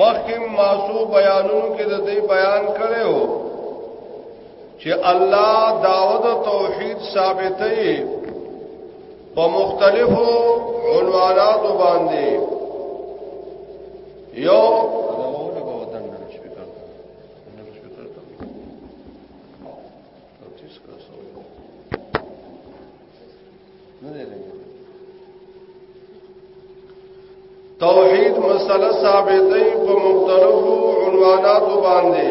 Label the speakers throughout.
Speaker 1: مخکم ماسو بیانونو کې د دې بیان کړو چې الله داوود توحید ثابتې په مختلفو عنواناتو باندې یو توحید مسله ثابتې په مختلفو عنواناتو باندې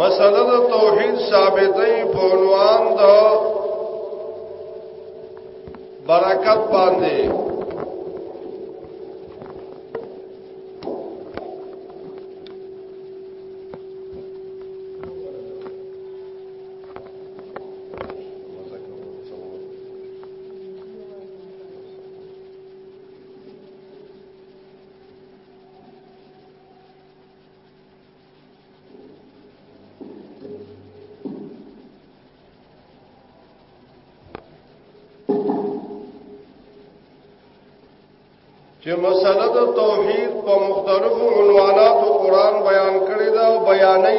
Speaker 1: مسله د توحید ثابتې په عنوان د برکت باندې چې مسله د توحید په مختلفو عنواناتو قران بیان کړی دا او بیانې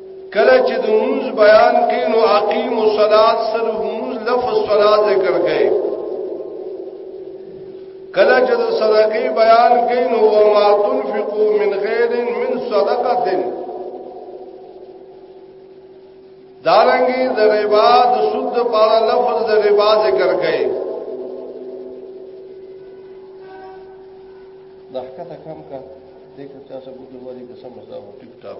Speaker 2: کله چې د موز بیان کې نو اقیم الصلات سره موز لفظ صلات ذکر کړي کله چې د صدقې بیان کې نو ما تنفقو من خیر من صدقه دارنګي د ربا د سود د پاره لفظ د ربا ذکر کړي د
Speaker 1: حقته کم کا دغه چا څه بده وری د سم مساو ټیک ټاک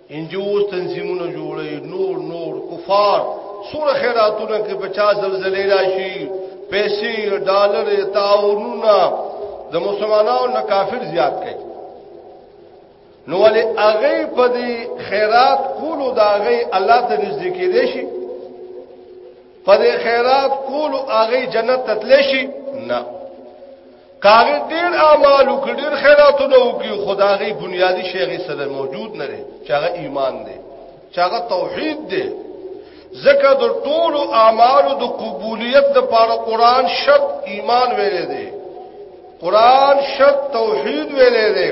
Speaker 1: انجوز تنظیمونه جوړي نور نور کفار سور خیراتونه کې 50 زلزلې راشي پیسې ډالر تعاونونه د مسلمانانو نه کافر زیات کړي نو ولې هغه په دې خیرات کولو دا هغه الله ته نږدې کېدې شي په دې خیرات کولو هغه جنت ته تللی شي نه کاغی ډیر اعمال وکړي ډیر خیراتونه وکړي خدایي بنیادی شیغه سره موجود نه لري چې هغه ایمان دی چې هغه توحید دی ځکه د ټول اعمالو د قبولیت لپاره قران شرط ایمان ویلې دی قران شرط توحید ویلې دی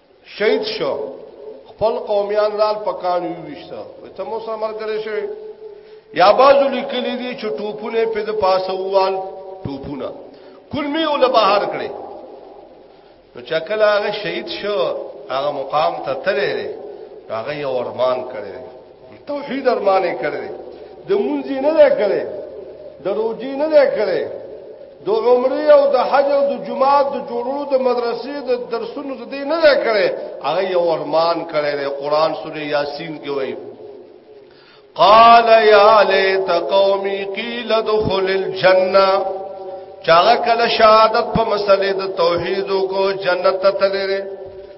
Speaker 1: شهید شو خپل قومیان رال پکانو ویشته ته مو سره مرګره شوی یا بازو لیکلی دي چې ټوپونه په د پاسه ووال ټوپونه کلمې ول بهر کړي نو چکل هغه شهید شو هغه مقام ته تللی هغه یو ارمان کړی توحید ارمانه کړی د مونږ نه ده کړی د روزي نه ده کړی د عمره او د حج او د جمعه د جوړولو د مدرسې د درسونو د دې نه ده کړی هغه یو ارمان کړی د قران سورې یاسین کې وایي قال یا لیت قومی قیل دخل الجنه چاغه کله شهادت په مسلې د توحید کو جنت ته تللی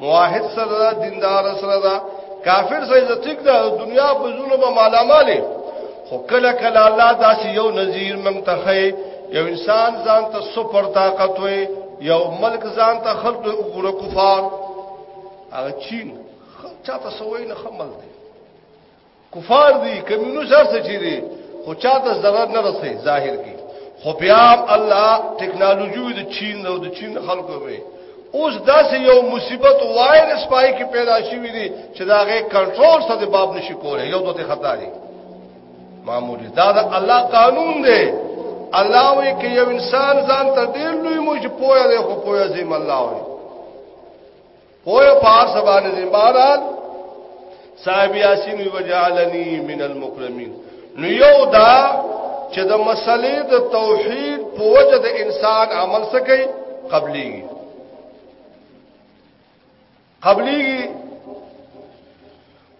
Speaker 1: موحد سره دا دیندار سره دا کافر سره عزت ټیک دا دنیا په ظلم مالاماله خو کله کله الله داسې یو نذیر مونږ ته خي یو انسان ځان ته سپر طاقت وي یو ملک ځان ته خلق وګړو کفار هغه چین چاته سوې نه خمل دی کفار دي کمینو سره څه چي دي خو چاته ضرر نه رسي ظاهر کې خو بیا الله ټکنالوژي د چین او د چین خلکو به اوس داسې یو مصیبت وایرس پای کې پیدا شوی دی چې دا غي کنټرول څه د باب نشي کولای یو دوته خطا دی معمولی دا د الله قانون دی الله وی کې یو انسان ځان ته ډیر لوی موج پوهه دی خو پوهه زم الله وی پوی پار سبانه دې بارال صاحب یاسین وجعلنی من المکرمین نو یو دا چې د مسلې د توحید په وجه د انسان عمل سکی قبلی قبلی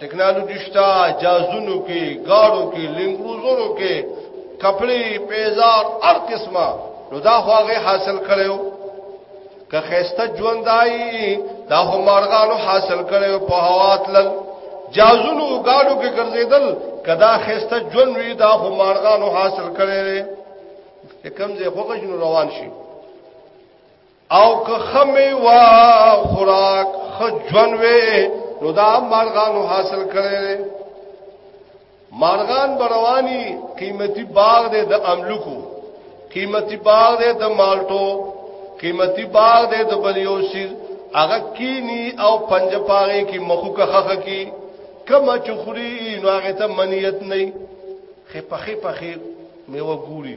Speaker 1: ټیکنالوژي شتا جازونو کې گاړو کې لنګروزونو کې کپڑے پیزار هر قسمه نو دا خو هغه حاصل کړو که خسته ژوند آئی دا خو مارغانو حاصل کړو په هوا تلل جازونو گاړو کې ګرځیدل کدا خسته ژوند وی دا خو مارغانو حاصل کړي کم زه خوږ جن روان شي او که خمی وا خوراک خجون وی نو دا مارغانو حاصل کړي مارغان بروانی قیمتي باغ دې د املوکو قیمتي باغ دې د مالټو قیمتي باغ دې د بلیوسی هغه کینی او پنځه پاره کې مخو کا خخه کی کما چخری نو هغه ته منیت نه خې پخې پخې میوه ګوري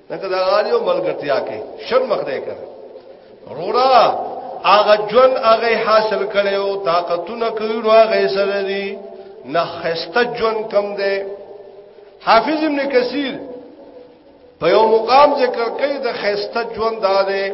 Speaker 1: لکه دا غالیو ملګرتیا کې شر مخ دی کړ رورا هغه جون هغه حاصل کړي او طاقتونه کوي نو هغه سره دي نه خسته جون کم دی حافظ ابن کثیر په یو مقام ذکر کوي د خسته جون داده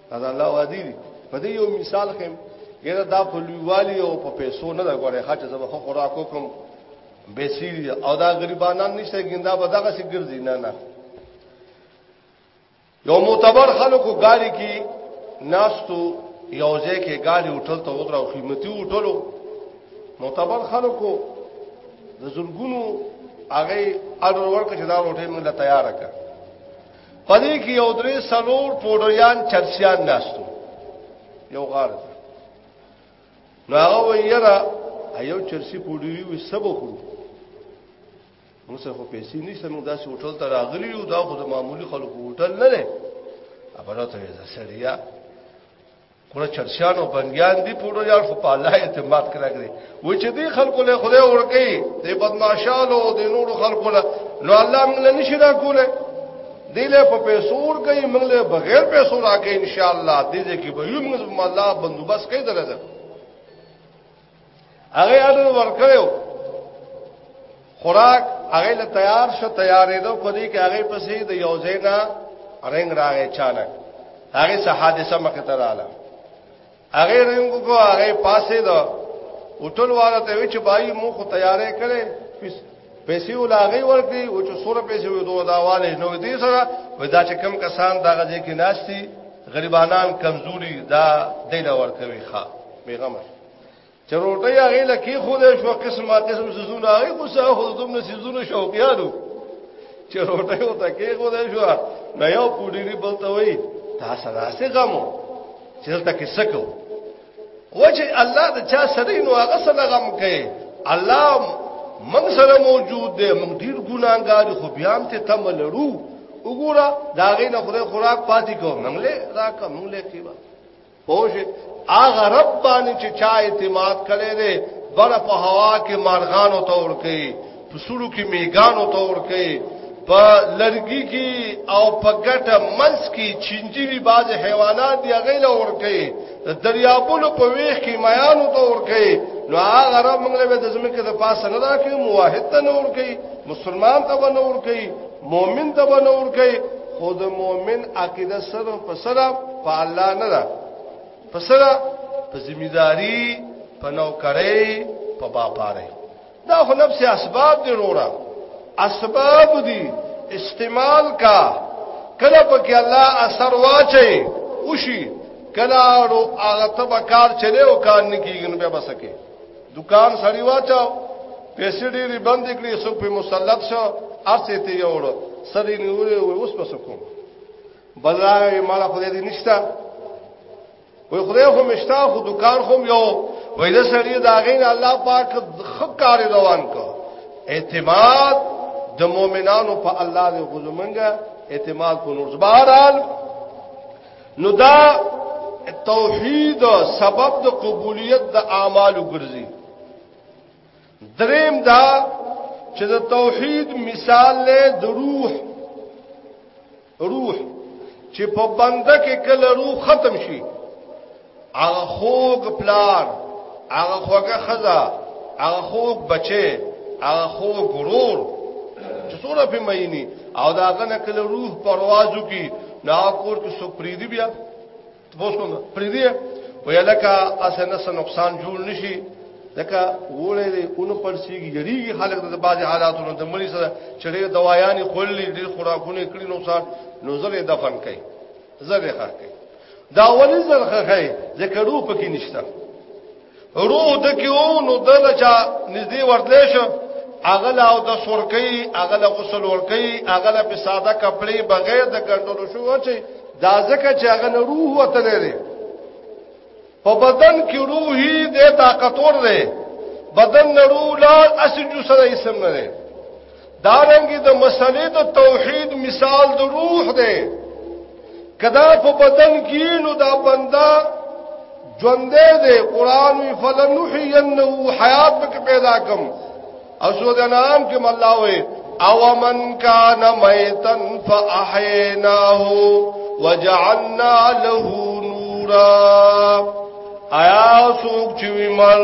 Speaker 1: دا الله وادي دي په دې یو مثال کې ګره دا په لویوالي او په پیسو نه دا غواړي خاطر زما خو خوراک کوم بیسیری او دا غریبانان نشته ګندا به دغه سي ګرځي نه نه یو معتبر خلکو ګاډي کې ناستو یو ځای کې ګاډي هوټل ته وګراو قیمتي هوټلو معتبر خلکو د زلګونو هغه اډر ورکړ چې دا هوټل موږ لا تیار کړ پدې کې یو درې سلور پوډریان چرسیان ناستو یو غار نو هغه ویرا ایو چرسی پوډری وي سبو خو موږ څه خو پیسې نشته موږ داسې هوټل ته راغلی یو دا خو د معمولی خلکو هوټل نه دی ابراته یې سړیا کله چرسیانو بنګیان دی پورو یار خو په الله اعتماد کړی کړی و چې دی خلکو له خدای ورکی دی بدمعشالو دی نور خلکو له نو الله موږ نه نشي دا کوله دی له په پیسو ورکی موږ له بغیر پیسو راکې ان شاء الله دې کې به یو موږ الله بندوبست کوي دلته هغه اډر ورکړو خوراک هغه له تیار شو تیارې دو په دې کې هغه پسې د یو زینا رنگ راغې چانک هغه سه حادثه مخه ته رااله هغه رنگ کو هغه پاسې دو او ټول واره ته وی چې بای مو خو تیارې کړي پیسې ولاغي ورکړي او چې سوره پیسې وي دوه داواله نو دې سره ودا چې کم کسان دا غځي کې ناشتي غریبانان کمزوري دا دینه ورکوي ښا بیغمه چې روټي هغه لکه خو دې شو قسمه قسم سيزونه هغه خو سه خو دوم نه سيزونه شوقيانو چې روټي او تکي خو دې شو نه یو پوډيري بلته وي تاسو راځي غمو چې تل تکي سکو وجه الله د چا سره نو هغه سره غم کوي الله موږ سره موجود دی موږ ډیر ګناګار خو بیا هم ته تم لړو وګوره دا غي نه خدای خوراک پاتې کوم موږ له راکه موږ له کیبا پوه هغه رب باندې چې چا اعتماد کړي دی بر په هوا کې مارغانو تور کوي په سړو کې میګانو تور کوي په لرګي کې او په ګټه منس کې چینجی وی باز حیوانات دی غیله ور کوي دریابونو په ویخ کې میانو ته ور کوي نو هغه رب موږ له د زمکه د پاسه نه راکې موحد ته نور کوي مسلمان ته به نور کوي مؤمن ته به نور کوي خود مؤمن عقیده سره په سره په الله نه ده په سره په ذمہ داری په نوکرۍ په باپاره دا خو نفس اسباب دی رورا اسباب دی استعمال کا کله پکې الله اثر واچي وشي کله ورو هغه ته بکار چلے او کار نه کیږي نو به بسکه دکان سړی واچاو پیسې ډېری بند کړې سو په مسلط شو ارسه ته یوړ سړی نیولې اوس بسکو بازار یې مال خو دې نشتا وای خدای خو مشتا خو دکان خو یو وای د سړی دا غین الله پاک خکار روان کو اعتماد د مؤمنانو په الله دی غوزمنګه اعتماد په نور زبارال نو دا توحید سبب د قبولیت د اعمالو ګرځي دریم دا چې د توحید مثال له روح روح چې په بنده کې کله روح ختم شي هغه خوګ پلار هغه خوګه خزا هغه خوګ بچي هغه خوګ غرور چې څوره په مېني او دا غنه کله روح پروازو کې نا کور کې سپریدي بیا بوسو پرې دی وی لکه اسنه سن نقصان جوړ نشي لکه وړې دې اونو پرسیږي یریږي خلک د بعض حالاتونو د مړي سره چړې دوايانې خولې ډېر خوراکونه کړی نو څار نو زره دفن کړي زره خر کړي دا ولې زره خر کړي ذکرو پکې نشته روح د کیو نو دل چا نږدې ورتلې شو اغلا او د سورکی اغلا غسل ورکی اغلا په ساده کپڑے بغیر د ګندلو شو چې دا ځکه چې هغه نه روح وته لري په بدن کې روحي د طاقتور دی بدن نه روح لا اسجو سره اسم نه دارنګي د مسلې د توحید مثال د روح دی کدا په بدن کې نو دا بندا ژوندې دی قران وی فلنحینه حیات پک پیدا کم او سود انعام کې الله وی او من کان میتن فاحیناه وجعلنا له نورا آیا سوک چوی مل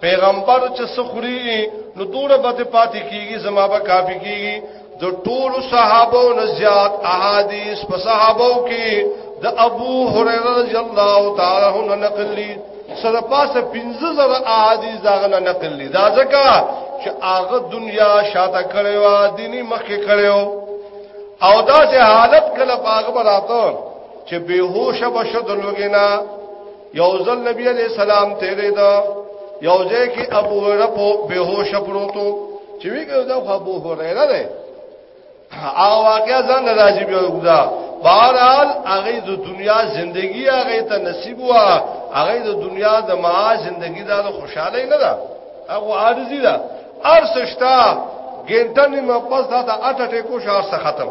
Speaker 1: پیغمبر چې سخري نو دوره به پاتې کیږي زما به کافی کیږي د ټول صحابو نه زیات احادیث په صحابو کې د ابو هريره رضی الله تعالی عنہ نقل دي سره پاسه 15000 احادیث داغه نقل دي دا ځکه چې هغه دنیا شاته کړي وا دیني مخکې کړي او دا چې حالت کله باغ براته چې بهوش بشد لوګینا یو ځل نبی علیہ السلام تیرې دا یو ځای کې ابو هريره په بهوش پروتو چې ویګو دا ابو هريره ده هغه واقعا ځان راځي بیا وګدا بهرحال هغه د دنیا زندگی هغه ته نصیب و هغه د دنیا د معاش زندگی دا خوشاله نه ده هغه عارضی ده ارسشتا ګنټه نیمه پس دا د اټه ټکو شهر څخه ختم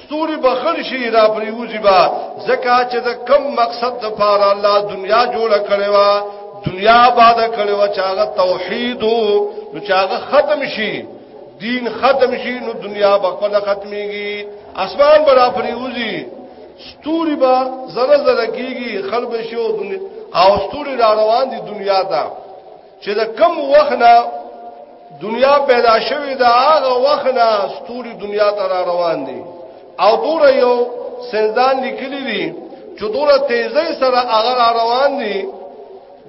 Speaker 1: ستوري بخل شي را پریوزي با زکه چې د کم مقصد د پاره الله دنیا جوړه کړې وا دنیا آباد کړې وا چې هغه توحید نو چې هغه ختم شي دین ختم شي نو دنیا به خپل ختميږي اسمان به را پریوزي ستوري به زره زره کیږي خلب شي او دنیا او ستوري را روان دي دنیا ته چې د کم وخت نه دنیا پیدا شوې ده هغه وخت نه ستوري دنیا ته را روان دي او دور یو سندان لیکلی دي چې دور تیزی سره هغه را روان دي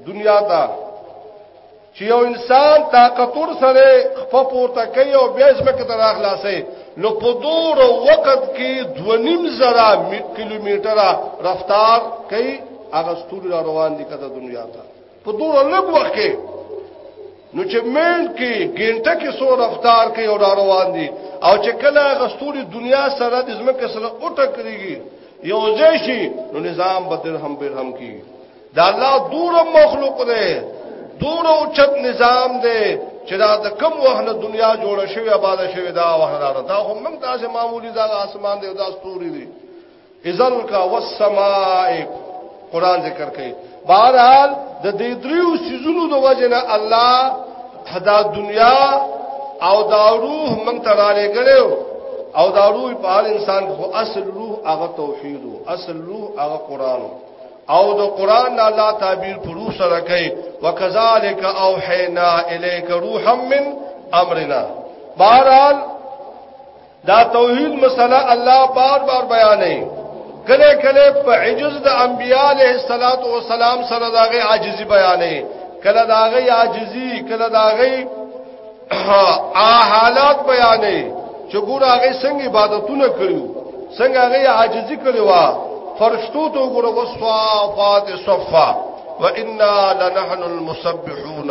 Speaker 1: دنیا ته چې یو انسان طاقتور سره خپل پورته کوي او بیا ځمکه ته راخلاصي نو په دور وخت کې 2.5 زره کیلومتره رفتار کوي هغه ستوري روان دي کته دنیا ته په دوره لږ وخت کې نو چې مین کې ګنټه کې سو رفتار کې او روان دي او چې کله غستوري دنیا سره د زمکه سره او ټکريږي یو ځای شي نو نظام بدر هم بیر هم کی دا الله دور مخلوق دی دور او چت نظام دی چې دا د کم وهنه دنیا جوړه شوی آباد شوی دا وهنه دا هم موږ تاسو معمولی دا اسمان دی دا ستوري دی اذن کا والسماء قران ذکر کوي بهرحال د دې دریو سيزونو د وجنه الله دا دنیا او دا روح موږ ته را لګلو او دا روح په هر انسان خو اصل روح هغه توحید اصل روح هغه قران او د قران نه الله تعبیر پر روح سره کوي وکذالک اوحینا الیک روحا من امرنا بهرحال دا توحید مسله الله بار بار بیانې کله کله په عجز د انبیاء علیه الصلاۃ والسلام سره داغه عاجزی بیانې کله داغه عاجزی کله داغه حالات بیانې چې ګور هغه څنګه عبادتونه کړو څنګه هغه عاجزی کړو فرشتو ته ګور وصفات صفا وانا لنحن المسبحون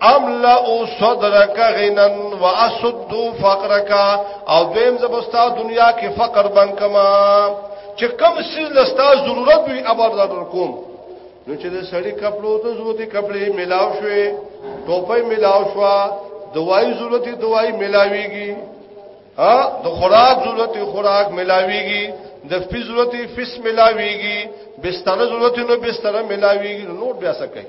Speaker 1: املا او صدرک غنن واسد فقرک او دیم زبستا دنیا کې فقر بنکما چې کم سیز لستا ضرورت وي ابر در کوم نو چې د سړی کپلو ته ضرورت کپلې ملاو شوې ټوپۍ ملاو شوا دوايي ضرورت دوايي ملاويږي ها د خوراک ضرورت خوراک ملاويږي د فی ضرورت فس ملاويږي بستر ضرورت نو بستر ملاويږي نو بیا څه کوي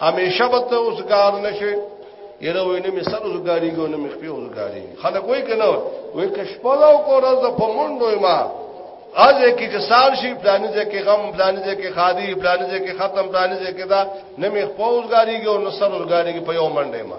Speaker 1: همیشه به ته اوسګار نشي یره وینې می سر اوسګاری کو نه مخ په اوسګاری خلک وای کنه وای کښپلاو کو راز په منډو ما ازه کې چې سال شي پلانې ځای کې غم پلانې ځای کې خادي پلانې ځای کې ختم پلانې ځای کې دا نه مخ په اوسګاری کو نه سر اوسګاری په یو منډه ما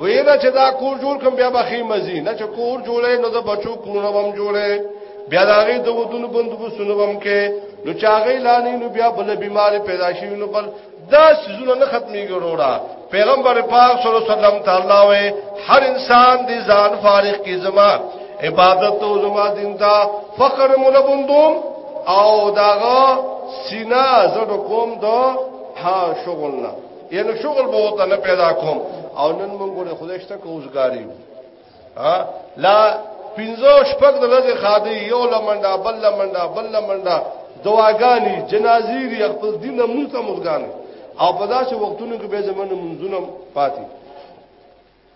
Speaker 1: وې دا چې دا کور جوړ کوم بیا به خې مزي نه چې کور جوړې نو د بچو کورونه هم جوړې بیا دا غي د ودونو بندوبستونه هم کې نو چاغې لانی نو بیا بل بیماری پیدا شي نو بل دا سيزونه نه ختمي ګروړه پیغمبر پاک صلی الله علیه وسلم تعالی وې هر انسان دې ځان فارغ کی زما عبادت او زما دین دا فخر ملبندوم او داغه سینا زړه کوم دا ها شغل نه یعنی شغل به وته نه پیدا کوم او نن مونږ له خدای شته کوزګاری ها لا پینځو شپږ د لږه خادي یو لمنډه بل لمنډه بل لمنډه دواګانی جنازي دی خپل دین مونږه مزګان او په داسې وختونو کې به زمونږ منځونه پاتې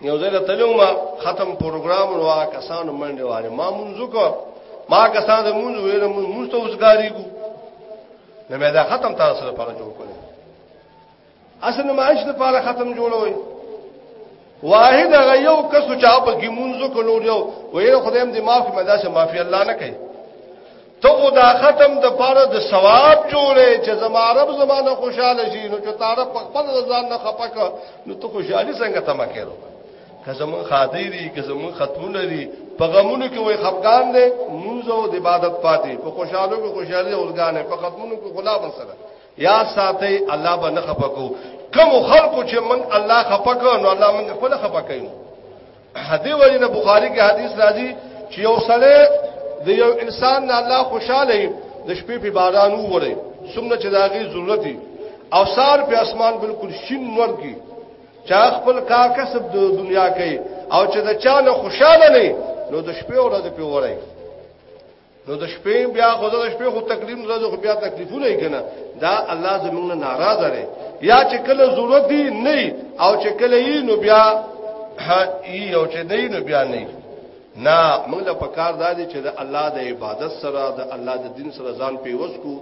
Speaker 1: یو ځل تلو ما ختم پروګرام وا کسانو منډه واره ما مونږ کو ما کسان د مونږ ویره مونږ ته اوسګاری کو نه مې دا ختم تاسو لپاره جوړ کړل اصل معاش لپاره ختم جوړوي واحد هغه یو کس چې په کې مونږ کو نور یو ویره خدایم دې معاف کړي مدا سه معافي الله نه کوي ته خدا ختم د پاره د ثواب جوړې چې زما رب زمانه خوشاله شي نو چې تعرف په خپل ځان نه خپک نو ته خوشحالي څنګه تما کېرو که زمون خادي دي که زمون خاتون دي په غمونو کې وای خفقان دي مونږ او د عبادت پاتې په خوشحالو کې خوشحالي اورګان په ختمونو کې خلا بن سره یا ساتي الله به نه خپکو کوم خلکو چې من الله خپکو نو الله من خپل خپکاینو هدي وجنه بخاری کې حدیث راځي چې یو سړی د یو انسان نه الله خوشاله د شپې په باران وره څومره چې داغي ضرورت دي او سار په اسمان بالکل شین نور کی چا خپل کار کسب د دنیا کوي او چې د چا نه خوشاله نه نو د شپې ورځې په وره نو د شپې بیا خو د شپې خو تکلیف نه زو بیا تکلیفونه یې کنه دا الله زمونږ ناراض دی یا چې کله ضرورت دی نه او چې کله یې نو بیا ای او چې نه نو بیا نه نه موږ له پکار دادی چې د الله د عبادت سره د الله د دین سره ځان پیوس کو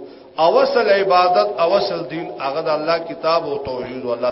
Speaker 1: او اصل عبادت او اصل دین هغه د الله کتاب او توحید او الله